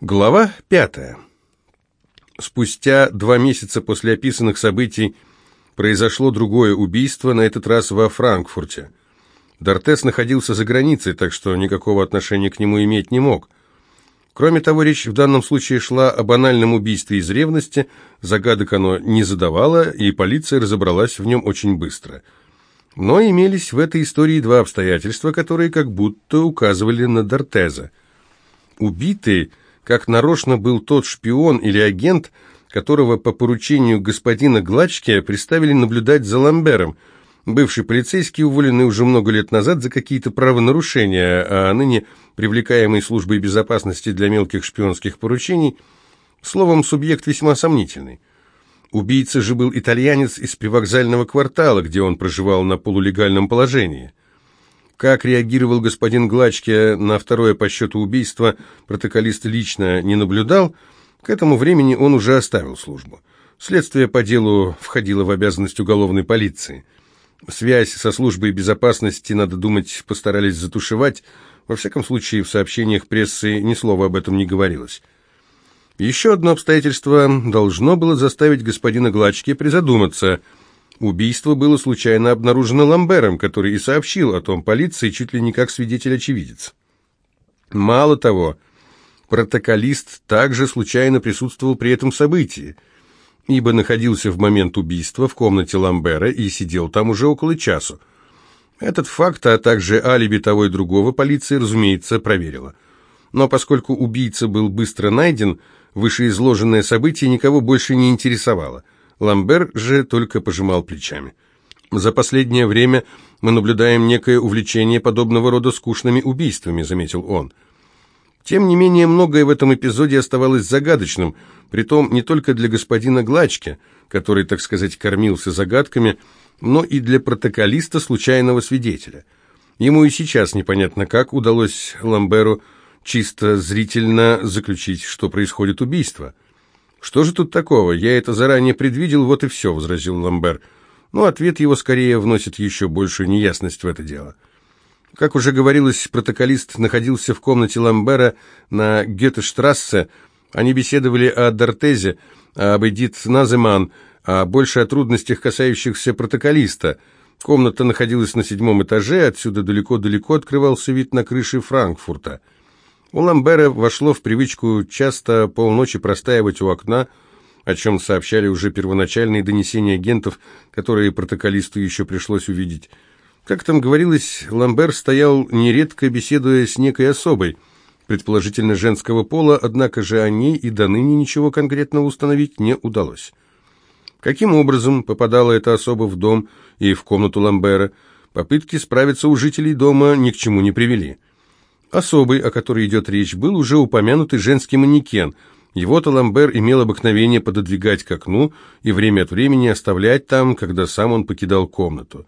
Глава пятая. Спустя два месяца после описанных событий произошло другое убийство, на этот раз во Франкфурте. Дортес находился за границей, так что никакого отношения к нему иметь не мог. Кроме того, речь в данном случае шла о банальном убийстве из ревности, загадок оно не задавало, и полиция разобралась в нем очень быстро. Но имелись в этой истории два обстоятельства, которые как будто указывали на Дортеза. Убитый как нарочно был тот шпион или агент, которого по поручению господина Глачки приставили наблюдать за Ламбером, бывший полицейский, уволенный уже много лет назад за какие-то правонарушения, а ныне привлекаемый службой безопасности для мелких шпионских поручений, словом, субъект весьма сомнительный. Убийца же был итальянец из привокзального квартала, где он проживал на полулегальном положении. Как реагировал господин Глачке на второе по счету убийство, протоколист лично не наблюдал. К этому времени он уже оставил службу. Следствие по делу входило в обязанность уголовной полиции. Связь со службой безопасности, надо думать, постарались затушевать. Во всяком случае, в сообщениях прессы ни слова об этом не говорилось. Еще одно обстоятельство должно было заставить господина Глачки призадуматься – Убийство было случайно обнаружено Ламбером, который и сообщил о том полиции чуть ли не как свидетель-очевидец. Мало того, протоколист также случайно присутствовал при этом событии, ибо находился в момент убийства в комнате Ламбера и сидел там уже около часу. Этот факт, а также алиби того и другого полиция, разумеется, проверила. Но поскольку убийца был быстро найден, вышеизложенное событие никого больше не интересовало – Ламбер же только пожимал плечами. «За последнее время мы наблюдаем некое увлечение подобного рода скучными убийствами», — заметил он. Тем не менее, многое в этом эпизоде оставалось загадочным, притом не только для господина Глачки, который, так сказать, кормился загадками, но и для протоколиста случайного свидетеля. Ему и сейчас непонятно как удалось Ламберу чисто зрительно заключить, что происходит убийство — «Что же тут такого? Я это заранее предвидел, вот и все», — возразил Ламбер. Но ответ его скорее вносит еще большую неясность в это дело. Как уже говорилось, протоколист находился в комнате Ламбера на Гетештрассе. Они беседовали о Дортезе, об Эдит Наземан, а больше о трудностях, касающихся протоколиста. Комната находилась на седьмом этаже, отсюда далеко-далеко открывался вид на крыши Франкфурта. У Ламбера вошло в привычку часто полночи простаивать у окна, о чем сообщали уже первоначальные донесения агентов, которые протоколисту еще пришлось увидеть. Как там говорилось, Ламбер стоял нередко, беседуя с некой особой, предположительно женского пола, однако же о ней и до ныне ничего конкретного установить не удалось. Каким образом попадала эта особа в дом и в комнату Ламбера, попытки справиться у жителей дома ни к чему не привели. Особый, о которой идет речь, был уже упомянутый женский манекен. Его-то Ламбер имел обыкновение пододвигать к окну и время от времени оставлять там, когда сам он покидал комнату.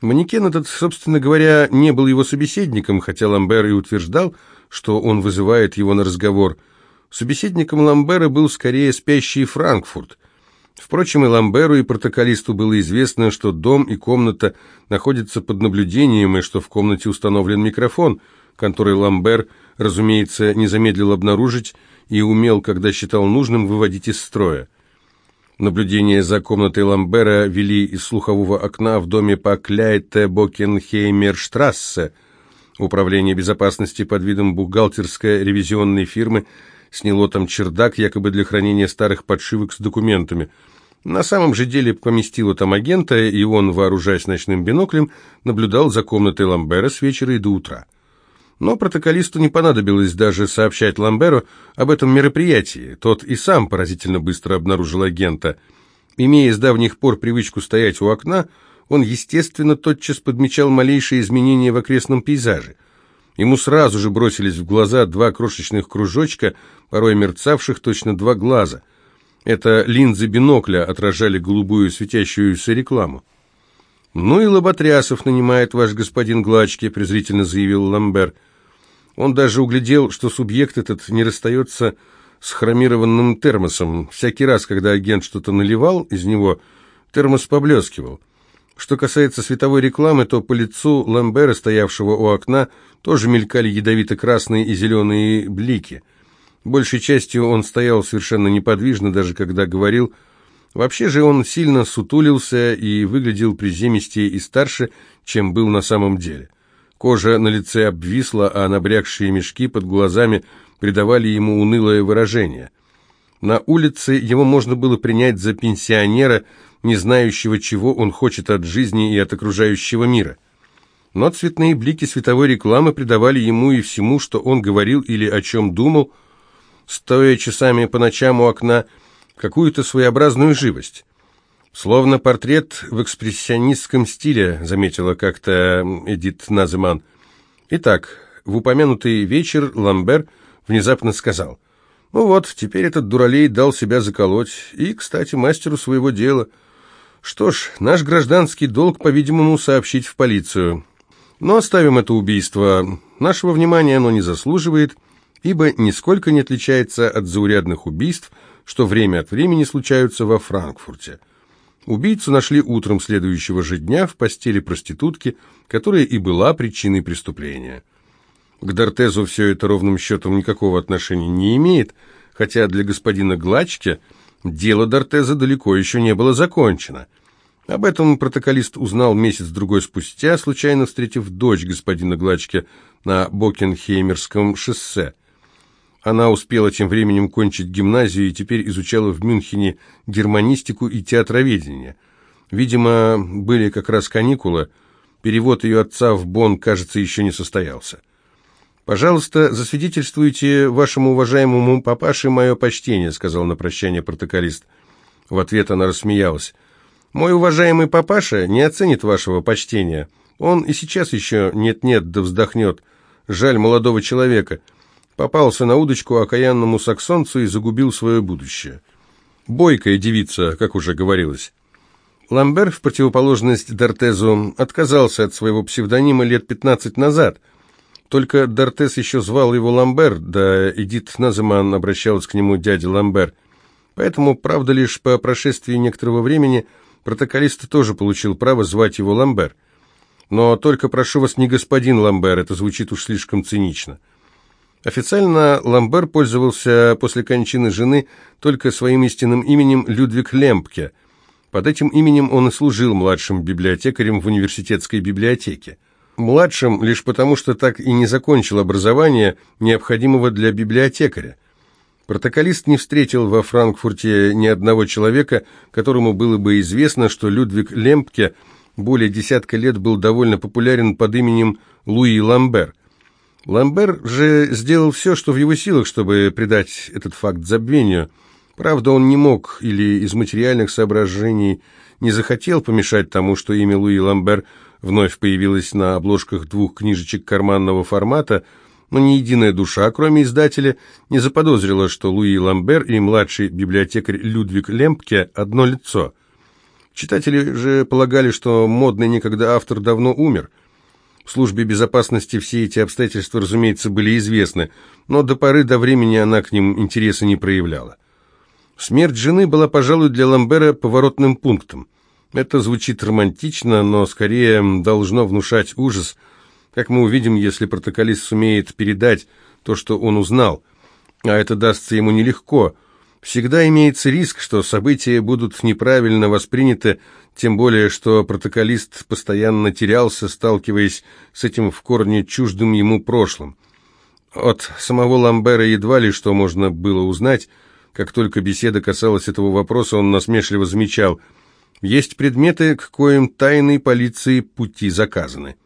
Манекен этот, собственно говоря, не был его собеседником, хотя Ламбер и утверждал, что он вызывает его на разговор. Собеседником Ламбера был скорее спящий Франкфурт. Впрочем, и Ламберу, и протоколисту было известно, что дом и комната находятся под наблюдением, и что в комнате установлен микрофон – который Ламбер, разумеется, не замедлил обнаружить и умел, когда считал нужным, выводить из строя. Наблюдения за комнатой Ламбера вели из слухового окна в доме по Кляйте Бокенхеймерштрассе. Управление безопасности под видом бухгалтерской ревизионной фирмы сняло там чердак, якобы для хранения старых подшивок с документами. На самом же деле поместило там агента, и он, вооружаясь ночным биноклем, наблюдал за комнатой Ламбера с вечера и до утра. Но протоколисту не понадобилось даже сообщать Ламберу об этом мероприятии. Тот и сам поразительно быстро обнаружил агента. Имея с давних пор привычку стоять у окна, он, естественно, тотчас подмечал малейшие изменения в окрестном пейзаже. Ему сразу же бросились в глаза два крошечных кружочка, порой мерцавших точно два глаза. Это линзы бинокля отражали голубую светящуюся рекламу. «Ну и лоботрясов нанимает ваш господин Глачки», — презрительно заявил Ламбер. Он даже углядел, что субъект этот не расстается с хромированным термосом. Всякий раз, когда агент что-то наливал из него, термос поблескивал. Что касается световой рекламы, то по лицу Ламбера, стоявшего у окна, тоже мелькали ядовито-красные и зеленые блики. Большей частью он стоял совершенно неподвижно, даже когда говорил. Вообще же он сильно сутулился и выглядел приземистее и старше, чем был на самом деле. Кожа на лице обвисла, а набрякшие мешки под глазами придавали ему унылое выражение. На улице его можно было принять за пенсионера, не знающего, чего он хочет от жизни и от окружающего мира. Но цветные блики световой рекламы придавали ему и всему, что он говорил или о чем думал, стоя часами по ночам у окна, какую-то своеобразную живость. «Словно портрет в экспрессионистском стиле», — заметила как-то Эдит Наземан. Итак, в упомянутый вечер Ламбер внезапно сказал, «Ну вот, теперь этот дуралей дал себя заколоть, и, кстати, мастеру своего дела. Что ж, наш гражданский долг, по-видимому, сообщить в полицию. Но оставим это убийство. Нашего внимания оно не заслуживает, ибо нисколько не отличается от заурядных убийств, что время от времени случаются во Франкфурте». Убийцу нашли утром следующего же дня в постели проститутки, которая и была причиной преступления. К Дортезу все это ровным счетом никакого отношения не имеет, хотя для господина Глачки дело Дортеза далеко еще не было закончено. Об этом протоколист узнал месяц-другой спустя, случайно встретив дочь господина Глачки на Бокенхеймерском шоссе. Она успела тем временем кончить гимназию и теперь изучала в Мюнхене германистику и театроведение. Видимо, были как раз каникулы. Перевод ее отца в Бонн, кажется, еще не состоялся. «Пожалуйста, засвидетельствуйте вашему уважаемому папаше мое почтение», сказал на прощание протоколист. В ответ она рассмеялась. «Мой уважаемый папаша не оценит вашего почтения. Он и сейчас еще нет-нет да вздохнет. Жаль молодого человека» попался на удочку окаянному саксонцу и загубил свое будущее. Бойкая девица, как уже говорилось. Ламбер, в противоположность Дортезу, отказался от своего псевдонима лет 15 назад. Только Дортез еще звал его Ламбер, да Эдит Наземан обращалась к нему дядя Ламбер. Поэтому, правда, лишь по прошествии некоторого времени протоколист тоже получил право звать его Ламбер. Но только прошу вас не господин Ламбер, это звучит уж слишком цинично. Официально Ламбер пользовался после кончины жены только своим истинным именем Людвиг Лемпке. Под этим именем он и служил младшим библиотекарем в университетской библиотеке. Младшим лишь потому, что так и не закончил образование, необходимого для библиотекаря. Протоколист не встретил во Франкфурте ни одного человека, которому было бы известно, что Людвиг Лемпке более десятка лет был довольно популярен под именем Луи Ламбер. Ламбер же сделал все, что в его силах, чтобы придать этот факт забвению. Правда, он не мог или из материальных соображений не захотел помешать тому, что имя Луи Ламбер вновь появилось на обложках двух книжечек карманного формата, но ни единая душа, кроме издателя, не заподозрила, что Луи Ламбер и младший библиотекарь Людвиг Лемпке одно лицо. Читатели же полагали, что модный некогда автор давно умер – Службе безопасности все эти обстоятельства, разумеется, были известны, но до поры до времени она к ним интереса не проявляла. Смерть жены была, пожалуй, для Ламбера поворотным пунктом. Это звучит романтично, но скорее должно внушать ужас, как мы увидим, если протоколист сумеет передать то, что он узнал. А это дастся ему нелегко – Всегда имеется риск, что события будут неправильно восприняты, тем более, что протоколист постоянно терялся, сталкиваясь с этим в корне чуждым ему прошлым. От самого Ламбера едва ли что можно было узнать. Как только беседа касалась этого вопроса, он насмешливо замечал, «Есть предметы, к коим тайной полиции пути заказаны».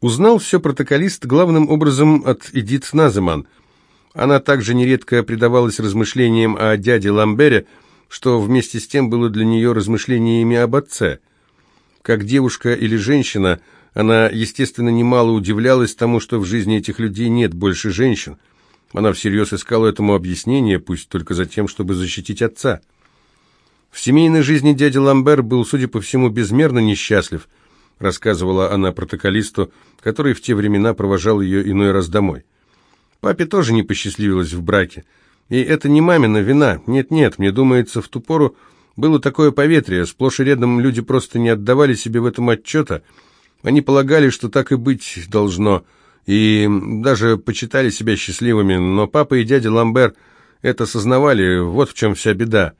Узнал все протоколист главным образом от Эдит Наземан – она также нередко предавалась размышлениям о дяде Ламбере, что вместе с тем было для нее размышлениями об отце. Как девушка или женщина, она, естественно, немало удивлялась тому, что в жизни этих людей нет больше женщин. Она всерьез искала этому объяснение, пусть только за тем, чтобы защитить отца. В семейной жизни дядя Ламбер был, судя по всему, безмерно несчастлив, рассказывала она протоколисту, который в те времена провожал ее иной раз домой. Папе тоже не посчастливилось в браке. И это не мамина вина. Нет-нет, мне думается, в ту пору было такое поветрие. Сплошь и рядом люди просто не отдавали себе в этом отчета. Они полагали, что так и быть должно. и даже почитали себя счастливыми, но папа и дядя Ламбер это сознавали, вот в чем вся беда.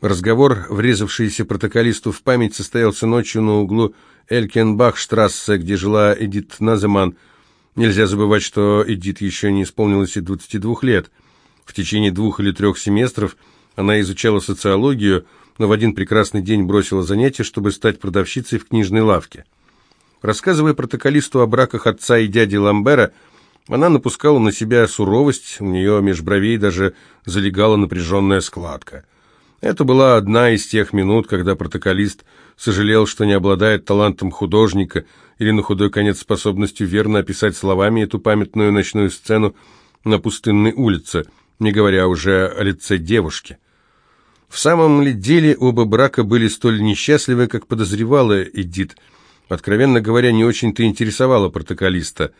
Разговор, врезавшийся протоколисту в память, состоялся ночью на углу Элькенбахштрассе, где жила Эдит Наземан. Нельзя забывать, что Эдит еще не исполнилось и 22 лет. В течение двух или трех семестров она изучала социологию, но в один прекрасный день бросила занятия, чтобы стать продавщицей в книжной лавке. Рассказывая протоколисту о браках отца и дяди Ламбера, она напускала на себя суровость, у нее меж бровей даже залегала напряженная складка – это была одна из тех минут, когда протоколист сожалел, что не обладает талантом художника или на худой конец способностью верно описать словами эту памятную ночную сцену на пустынной улице, не говоря уже о лице девушки. В самом ли деле оба брака были столь несчастливы, как подозревала Эдит. Откровенно говоря, не очень-то интересовала протоколиста.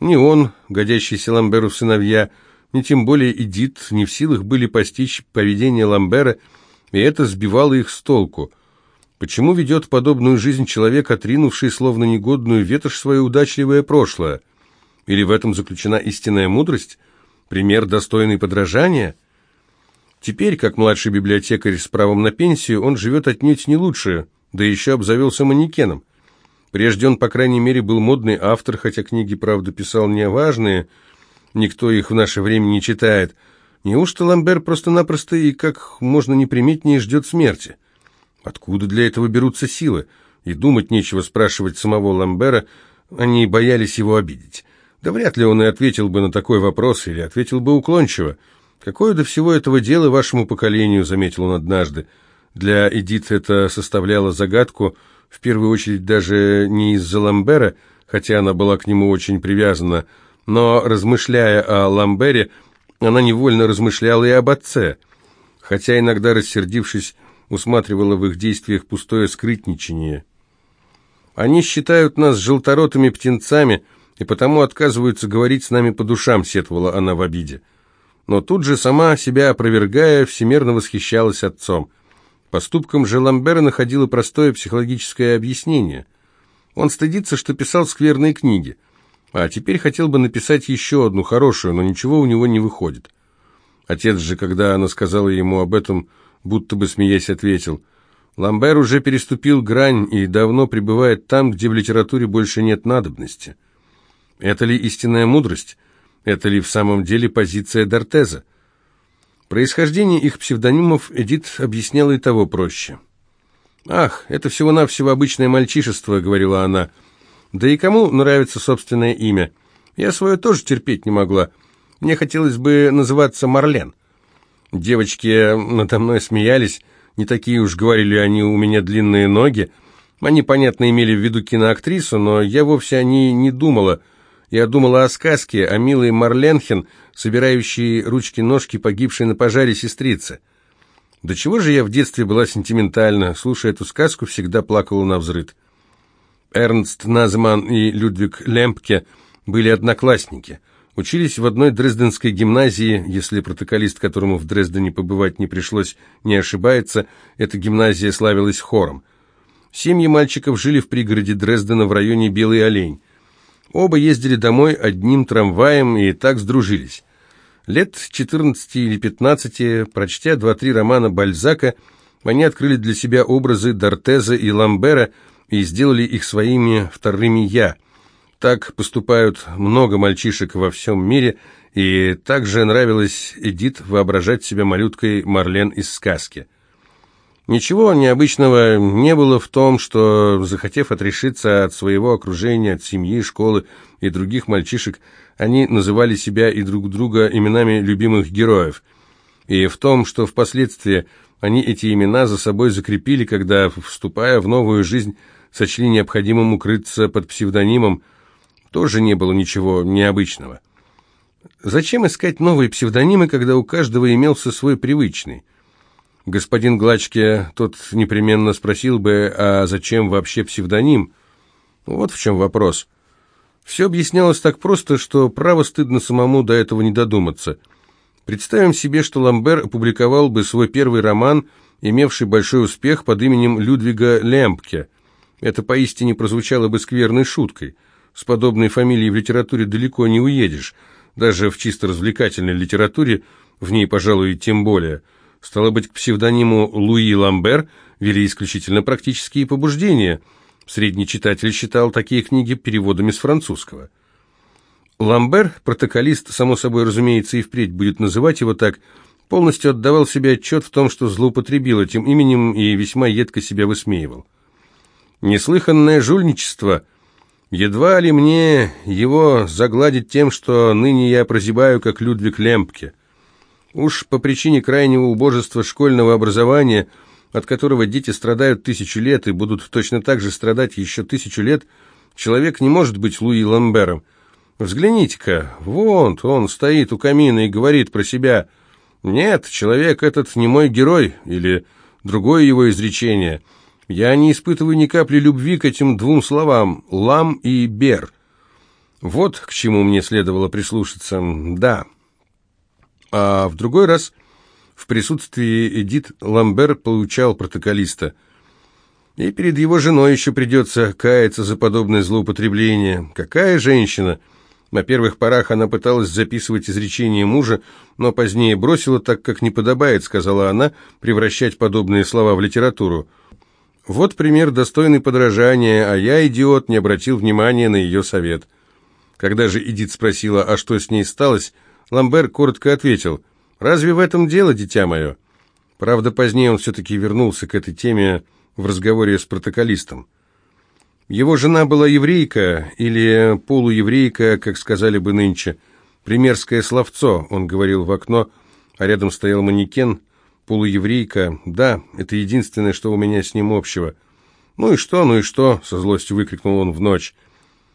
Ни он, годящийся Ламберу сыновья, ни тем более Эдит не в силах были постичь поведение Ламбера и это сбивало их с толку. Почему ведет подобную жизнь человек, отринувший словно негодную ветошь свое удачливое прошлое? Или в этом заключена истинная мудрость? Пример, достойный подражания? Теперь, как младший библиотекарь с правом на пенсию, он живет отнюдь не лучше, да еще обзавелся манекеном. Прежде он, по крайней мере, был модный автор, хотя книги, правда, писал не важные, никто их в наше время не читает – Неужто Ламбер просто-напросто и как можно неприметнее ждет смерти? Откуда для этого берутся силы? И думать нечего спрашивать самого Ламбера, они боялись его обидеть. Да вряд ли он и ответил бы на такой вопрос, или ответил бы уклончиво. «Какое до всего этого дело вашему поколению?» — заметил он однажды. Для Эдит это составляло загадку, в первую очередь даже не из-за Ламбера, хотя она была к нему очень привязана, но, размышляя о Ламбере, она невольно размышляла и об отце, хотя иногда, рассердившись, усматривала в их действиях пустое скрытничание. «Они считают нас желторотыми птенцами и потому отказываются говорить с нами по душам», — сетовала она в обиде. Но тут же, сама себя опровергая, всемерно восхищалась отцом. Поступком же Ламбера находила простое психологическое объяснение. Он стыдится, что писал скверные книги — а теперь хотел бы написать еще одну хорошую, но ничего у него не выходит. Отец же, когда она сказала ему об этом, будто бы смеясь ответил, «Ламбер уже переступил грань и давно пребывает там, где в литературе больше нет надобности. Это ли истинная мудрость? Это ли в самом деле позиция Дортеза?» Происхождение их псевдонимов Эдит объясняла и того проще. «Ах, это всего-навсего обычное мальчишество», — говорила она, — да и кому нравится собственное имя? Я свое тоже терпеть не могла. Мне хотелось бы называться Марлен. Девочки надо мной смеялись, не такие уж говорили они, у меня длинные ноги. Они, понятно, имели в виду киноактрису, но я вовсе о ней не думала. Я думала о сказке, о милой Марленхен, собирающей ручки-ножки погибшей на пожаре сестрицы. До чего же я в детстве была сентиментальна, слушая эту сказку, всегда плакала на взрыд. Эрнст Назман и Людвиг Лемпке были одноклассники. Учились в одной дрезденской гимназии, если протоколист, которому в Дрездене побывать не пришлось, не ошибается, эта гимназия славилась хором. Семьи мальчиков жили в пригороде Дрездена в районе Белый Олень. Оба ездили домой одним трамваем и так сдружились. Лет 14 или 15, прочтя два-три романа Бальзака, они открыли для себя образы Дортеза и Ламбера – и сделали их своими вторыми «я». Так поступают много мальчишек во всем мире, и также нравилось Эдит воображать себя малюткой Марлен из сказки. Ничего необычного не было в том, что, захотев отрешиться от своего окружения, от семьи, школы и других мальчишек, они называли себя и друг друга именами любимых героев. И в том, что впоследствии они эти имена за собой закрепили, когда, вступая в новую жизнь, сочли необходимым укрыться под псевдонимом, тоже не было ничего необычного. Зачем искать новые псевдонимы, когда у каждого имелся свой привычный? Господин Глачке тот непременно спросил бы, а зачем вообще псевдоним? Вот в чем вопрос. Все объяснялось так просто, что право стыдно самому до этого не додуматься. Представим себе, что Ламбер опубликовал бы свой первый роман, имевший большой успех под именем Людвига Лемпке – это поистине прозвучало бы скверной шуткой. с подобной фамилией в литературе далеко не уедешь, даже в чисто развлекательной литературе, в ней, пожалуй, тем более. Стало быть, к псевдониму Луи Ламбер вели исключительно практические побуждения. Средний читатель считал такие книги переводами с французского. Ламбер, протоколист, само собой разумеется, и впредь будет называть его так, полностью отдавал себе отчет в том, что злоупотребил этим именем и весьма едко себя высмеивал. Неслыханное жульничество. Едва ли мне его загладить тем, что ныне я прозябаю, как Людвиг Лемпке. Уж по причине крайнего убожества школьного образования, от которого дети страдают тысячу лет и будут точно так же страдать еще тысячу лет, человек не может быть Луи Ламбером. Взгляните-ка, вон он стоит у камина и говорит про себя «Нет, человек этот не мой герой» или другое его изречение «Я не испытываю ни капли любви к этим двум словам «лам» и «бер». Вот к чему мне следовало прислушаться, да. А в другой раз в присутствии Эдит Ламбер получал протоколиста. И перед его женой еще придется каяться за подобное злоупотребление. Какая женщина! На первых порах она пыталась записывать изречения мужа, но позднее бросила, так как не подобает, сказала она, превращать подобные слова в литературу. Вот пример достойный подражания, а я, идиот, не обратил внимания на ее совет. Когда же Эдит спросила, а что с ней сталось, Ламбер коротко ответил, «Разве в этом дело, дитя мое?» Правда, позднее он все-таки вернулся к этой теме в разговоре с протоколистом. Его жена была еврейка, или полуеврейка, как сказали бы нынче. Примерское словцо, он говорил в окно, а рядом стоял манекен, полуеврейка. Да, это единственное, что у меня с ним общего. «Ну и что, ну и что?» — со злостью выкрикнул он в ночь.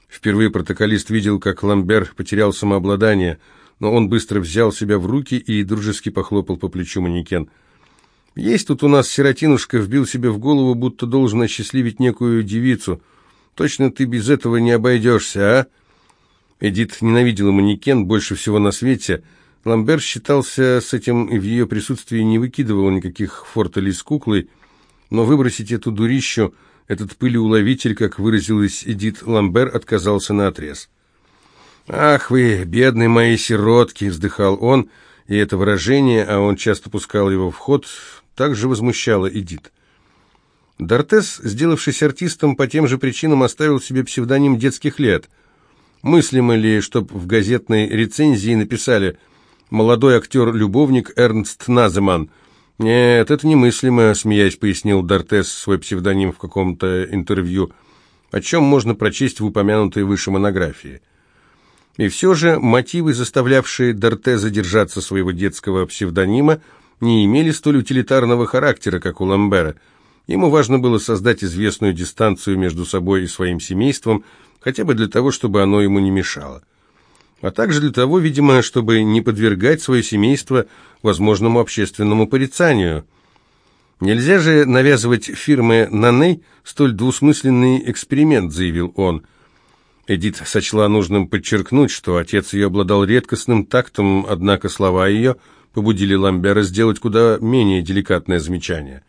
Впервые протоколист видел, как Ламбер потерял самообладание, но он быстро взял себя в руки и дружески похлопал по плечу манекен. «Есть тут у нас сиротинушка, вбил себе в голову, будто должен осчастливить некую девицу». Точно ты без этого не обойдешься, а?» Эдит ненавидела манекен больше всего на свете. Ламбер считался с этим и в ее присутствии не выкидывал никаких фортелей с куклой, но выбросить эту дурищу, этот пылеуловитель, как выразилась Эдит Ламбер, отказался наотрез. «Ах вы, бедные мои сиротки!» — вздыхал он, и это выражение, а он часто пускал его в ход, также возмущало Эдит. Дортес, сделавшись артистом, по тем же причинам оставил себе псевдоним детских лет. Мыслимо ли, чтоб в газетной рецензии написали «Молодой актер-любовник Эрнст Наземан»? Нет, это немыслимо, смеясь, пояснил Дортес свой псевдоним в каком-то интервью, о чем можно прочесть в упомянутой выше монографии. И все же мотивы, заставлявшие Дортеза держаться своего детского псевдонима, не имели столь утилитарного характера, как у Ламбера – Ему важно было создать известную дистанцию между собой и своим семейством, хотя бы для того, чтобы оно ему не мешало. А также для того, видимо, чтобы не подвергать свое семейство возможному общественному порицанию. «Нельзя же навязывать фирме «Наней» столь двусмысленный эксперимент», — заявил он. Эдит сочла нужным подчеркнуть, что отец ее обладал редкостным тактом, однако слова ее побудили Ламбера сделать куда менее деликатное замечание.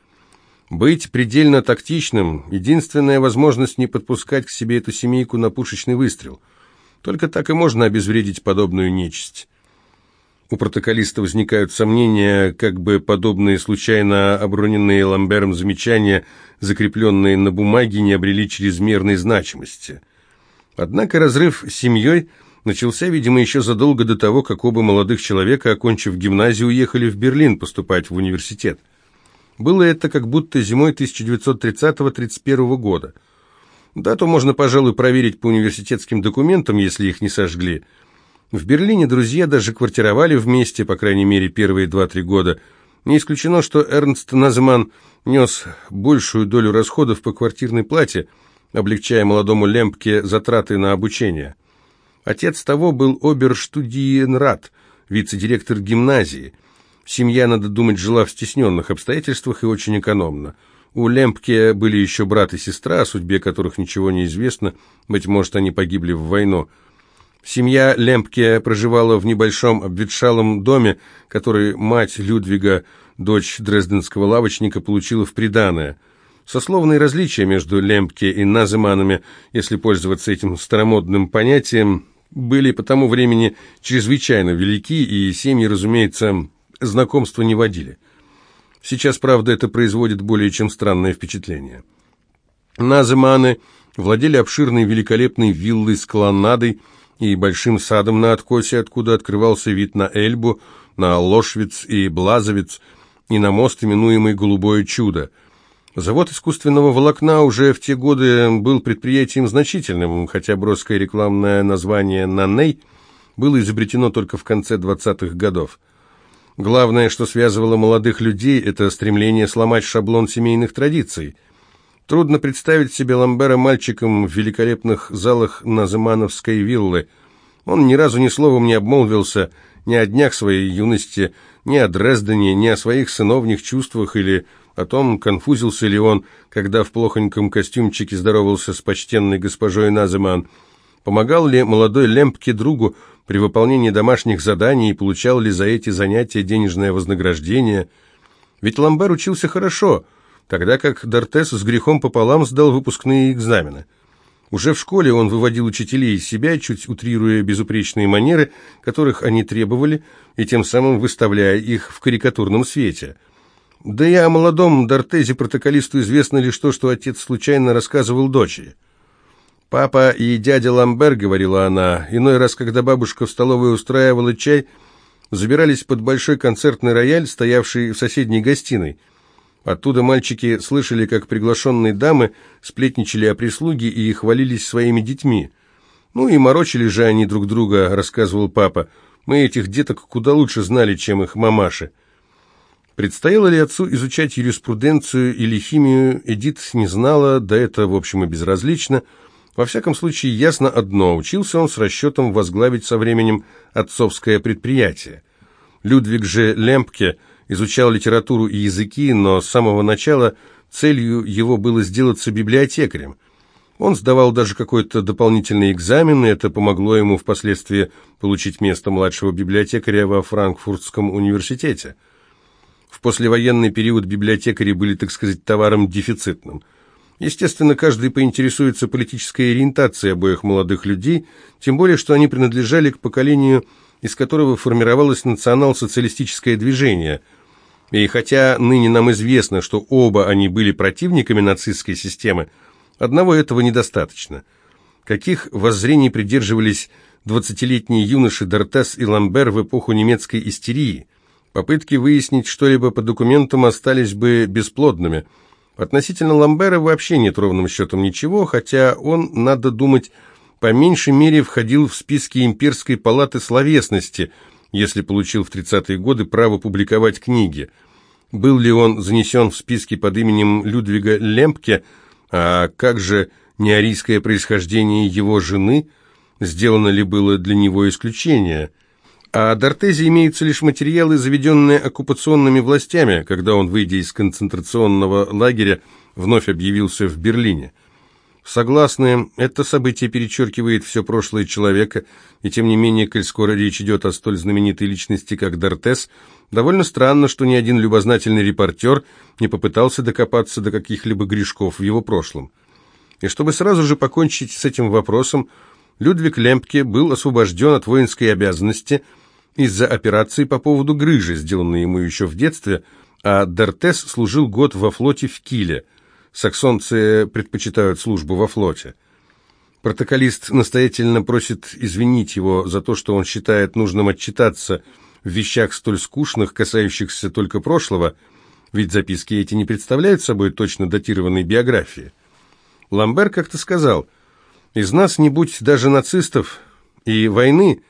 Быть предельно тактичным – единственная возможность не подпускать к себе эту семейку на пушечный выстрел. Только так и можно обезвредить подобную нечисть. У протоколиста возникают сомнения, как бы подобные случайно оброненные Ламбером замечания, закрепленные на бумаге, не обрели чрезмерной значимости. Однако разрыв с семьей начался, видимо, еще задолго до того, как оба молодых человека, окончив гимназию, уехали в Берлин поступать в университет. Было это как будто зимой 1930-31 года. Дату можно, пожалуй, проверить по университетским документам, если их не сожгли. В Берлине друзья даже квартировали вместе, по крайней мере, первые 2-3 года. Не исключено, что Эрнст Назман нес большую долю расходов по квартирной плате, облегчая молодому Лемпке затраты на обучение. Отец того был оберштудиенрат, вице-директор гимназии – Семья, надо думать, жила в стесненных обстоятельствах и очень экономно. У Лемпке были еще брат и сестра, о судьбе которых ничего не известно, быть может, они погибли в войну. Семья Лемпке проживала в небольшом обветшалом доме, который мать Людвига, дочь дрезденского лавочника, получила в приданое. Сословные различия между Лемпке и Наземанами, если пользоваться этим старомодным понятием, были по тому времени чрезвычайно велики, и семьи, разумеется, знакомства не водили. Сейчас, правда, это производит более чем странное впечатление. Наземаны владели обширной великолепной виллой с колоннадой и большим садом на откосе, откуда открывался вид на Эльбу, на Лошвиц и Блазовиц, и на мост, именуемый «Голубое чудо». Завод искусственного волокна уже в те годы был предприятием значительным, хотя броское рекламное название «Наней» было изобретено только в конце 20-х годов. Главное, что связывало молодых людей, это стремление сломать шаблон семейных традиций. Трудно представить себе Ламбера мальчиком в великолепных залах Назымановской виллы. Он ни разу ни словом не обмолвился ни о днях своей юности, ни о Дрездене, ни о своих сыновних чувствах или о том, конфузился ли он, когда в плохоньком костюмчике здоровался с почтенной госпожой Наземан, помогал ли молодой Лемпке другу при выполнении домашних заданий и получал ли за эти занятия денежное вознаграждение. Ведь Ламбер учился хорошо, тогда как Дортес с грехом пополам сдал выпускные экзамены. Уже в школе он выводил учителей из себя, чуть утрируя безупречные манеры, которых они требовали, и тем самым выставляя их в карикатурном свете – да и о молодом Дортезе протоколисту известно лишь то, что отец случайно рассказывал дочери. «Папа и дядя Ламбер», — говорила она, — иной раз, когда бабушка в столовой устраивала чай, забирались под большой концертный рояль, стоявший в соседней гостиной. Оттуда мальчики слышали, как приглашенные дамы сплетничали о прислуге и хвалились своими детьми. «Ну и морочили же они друг друга», — рассказывал папа. «Мы этих деток куда лучше знали, чем их мамаши». Предстояло ли отцу изучать юриспруденцию или химию, Эдит не знала, да это, в общем, и безразлично. Во всяком случае, ясно одно, учился он с расчетом возглавить со временем отцовское предприятие. Людвиг же Лемпке изучал литературу и языки, но с самого начала целью его было сделаться библиотекарем. Он сдавал даже какой-то дополнительный экзамен, и это помогло ему впоследствии получить место младшего библиотекаря во Франкфуртском университете. В послевоенный период библиотекари были, так сказать, товаром дефицитным. Естественно, каждый поинтересуется политической ориентацией обоих молодых людей, тем более, что они принадлежали к поколению, из которого формировалось национал-социалистическое движение. И хотя ныне нам известно, что оба они были противниками нацистской системы, одного этого недостаточно. Каких воззрений придерживались двадцатилетние юноши Дортес и Ламбер в эпоху немецкой истерии – Попытки выяснить что-либо по документам остались бы бесплодными. Относительно Ламбера вообще нет ровным счетом ничего, хотя он, надо думать, по меньшей мере входил в списки имперской палаты словесности, если получил в 30-е годы право публиковать книги. Был ли он занесен в списки под именем Людвига Лемпке, а как же неарийское происхождение его жены, сделано ли было для него исключение – о Дортезе имеются лишь материалы, заведенные оккупационными властями, когда он, выйдя из концентрационного лагеря, вновь объявился в Берлине. Согласны, это событие перечеркивает все прошлое человека, и тем не менее, коль скоро речь идет о столь знаменитой личности, как Дортес, довольно странно, что ни один любознательный репортер не попытался докопаться до каких-либо грешков в его прошлом. И чтобы сразу же покончить с этим вопросом, Людвиг Лемпке был освобожден от воинской обязанности из-за операции по поводу грыжи, сделанной ему еще в детстве, а Дертес служил год во флоте в Киле. Саксонцы предпочитают службу во флоте. Протоколист настоятельно просит извинить его за то, что он считает нужным отчитаться в вещах столь скучных, касающихся только прошлого, ведь записки эти не представляют собой точно датированной биографии. Ламбер как-то сказал – из нас, не будь даже нацистов и войны,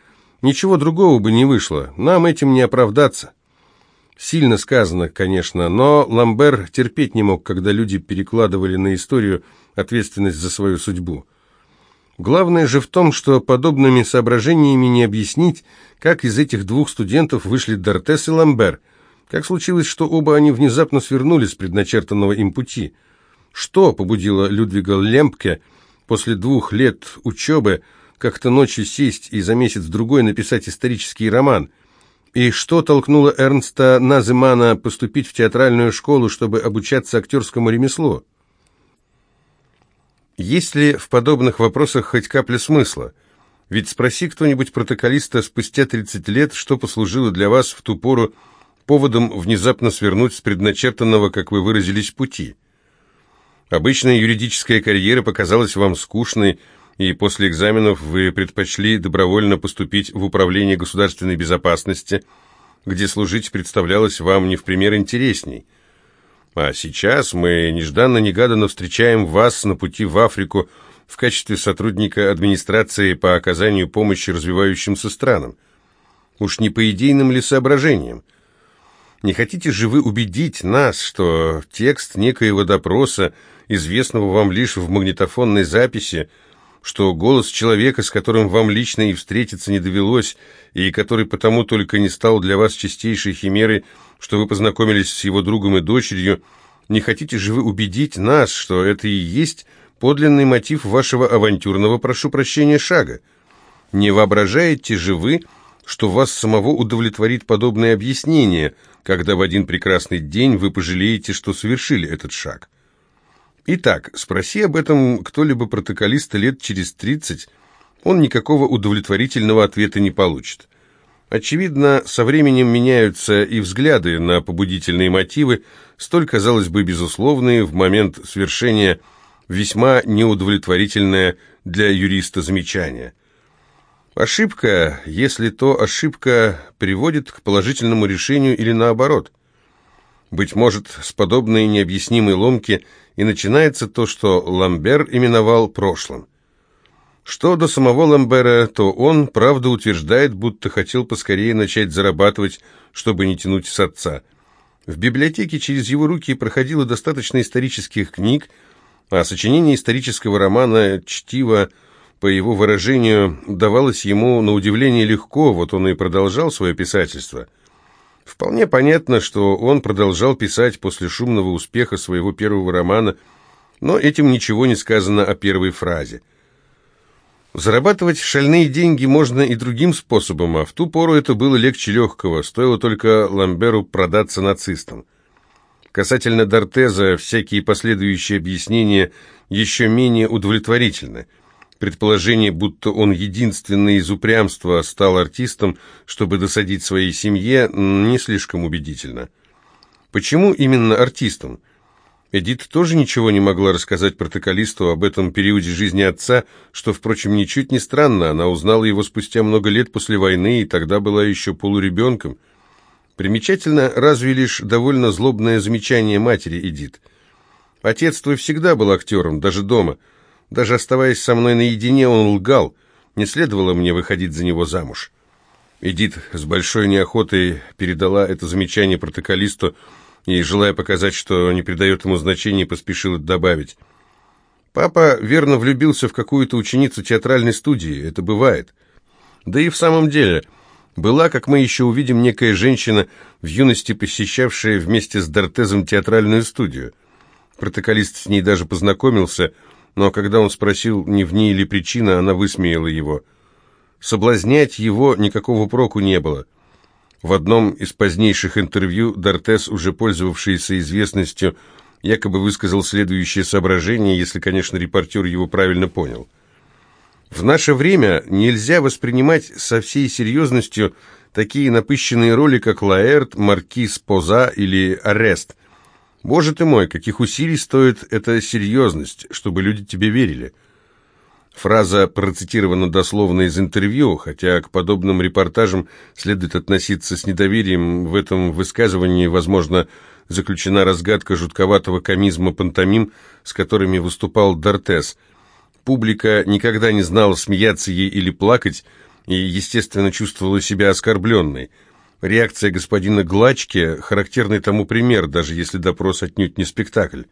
ничего другого бы не вышло. Нам этим не оправдаться. Сильно сказано, конечно, но Ламбер терпеть не мог, когда люди перекладывали на историю ответственность за свою судьбу. Главное же в том, что подобными соображениями не объяснить, как из этих двух студентов вышли Дортес и Ламбер. Как случилось, что оба они внезапно свернули с предначертанного им пути? Что побудило Людвига Лемпке после двух лет учебы как-то ночью сесть и за месяц-другой написать исторический роман. И что толкнуло Эрнста Наземана поступить в театральную школу, чтобы обучаться актерскому ремеслу? Есть ли в подобных вопросах хоть капля смысла? Ведь спроси кто-нибудь протоколиста спустя 30 лет, что послужило для вас в ту пору поводом внезапно свернуть с предначертанного, как вы выразились, пути. Обычная юридическая карьера показалась вам скучной, и после экзаменов вы предпочли добровольно поступить в Управление государственной безопасности, где служить представлялось вам не в пример интересней – а сейчас мы нежданно-негаданно встречаем вас на пути в Африку в качестве сотрудника администрации по оказанию помощи развивающимся странам. Уж не по идейным ли соображениям? Не хотите же вы убедить нас, что текст некоего допроса, известного вам лишь в магнитофонной записи, что голос человека, с которым вам лично и встретиться не довелось, и который потому только не стал для вас чистейшей химерой, что вы познакомились с его другом и дочерью, не хотите же вы убедить нас, что это и есть подлинный мотив вашего авантюрного, прошу прощения, шага? Не воображаете же вы, что вас самого удовлетворит подобное объяснение, когда в один прекрасный день вы пожалеете, что совершили этот шаг? Итак, спроси об этом кто-либо протоколиста лет через тридцать, он никакого удовлетворительного ответа не получит. Очевидно, со временем меняются и взгляды на побудительные мотивы, столь, казалось бы, безусловные в момент свершения весьма неудовлетворительное для юриста замечание. Ошибка, если то ошибка приводит к положительному решению или наоборот. Быть может, с подобной необъяснимой ломки и начинается то, что Ламбер именовал прошлым. Что до самого Ламбера, то он, правда, утверждает, будто хотел поскорее начать зарабатывать, чтобы не тянуть с отца. В библиотеке через его руки проходило достаточно исторических книг, а сочинение исторического романа «Чтиво», по его выражению, давалось ему на удивление легко, вот он и продолжал свое писательство. Вполне понятно, что он продолжал писать после шумного успеха своего первого романа, но этим ничего не сказано о первой фразе – Зарабатывать шальные деньги можно и другим способом, а в ту пору это было легче легкого, стоило только Ламберу продаться нацистам. Касательно Дортеза, всякие последующие объяснения еще менее удовлетворительны. Предположение, будто он единственный из упрямства стал артистом, чтобы досадить своей семье, не слишком убедительно. Почему именно артистом? Эдит тоже ничего не могла рассказать протоколисту об этом периоде жизни отца, что, впрочем, ничуть не странно, она узнала его спустя много лет после войны и тогда была еще полуребенком. Примечательно разве лишь довольно злобное замечание матери Эдит. Отец твой всегда был актером, даже дома. Даже оставаясь со мной наедине, он лгал. Не следовало мне выходить за него замуж. Эдит с большой неохотой передала это замечание протоколисту, и, желая показать, что не придает ему значения, поспешил добавить. «Папа верно влюбился в какую-то ученицу театральной студии, это бывает. Да и в самом деле, была, как мы еще увидим, некая женщина, в юности посещавшая вместе с Дортезом театральную студию. Протоколист с ней даже познакомился, но когда он спросил, не в ней ли причина, она высмеяла его. Соблазнять его никакого проку не было». В одном из позднейших интервью Дортес, уже пользовавшийся известностью, якобы высказал следующее соображение, если, конечно, репортер его правильно понял. В наше время нельзя воспринимать со всей серьезностью такие напыщенные роли, как Лаэрт, Маркиз Поза или Арест. Боже ты мой, каких усилий стоит эта серьезность, чтобы люди тебе верили. Фраза процитирована дословно из интервью, хотя к подобным репортажам следует относиться с недоверием. В этом высказывании, возможно, заключена разгадка жутковатого комизма пантомим, с которыми выступал Дортес. Публика никогда не знала, смеяться ей или плакать, и, естественно, чувствовала себя оскорбленной. Реакция господина Глачки – характерный тому пример, даже если допрос отнюдь не спектакль.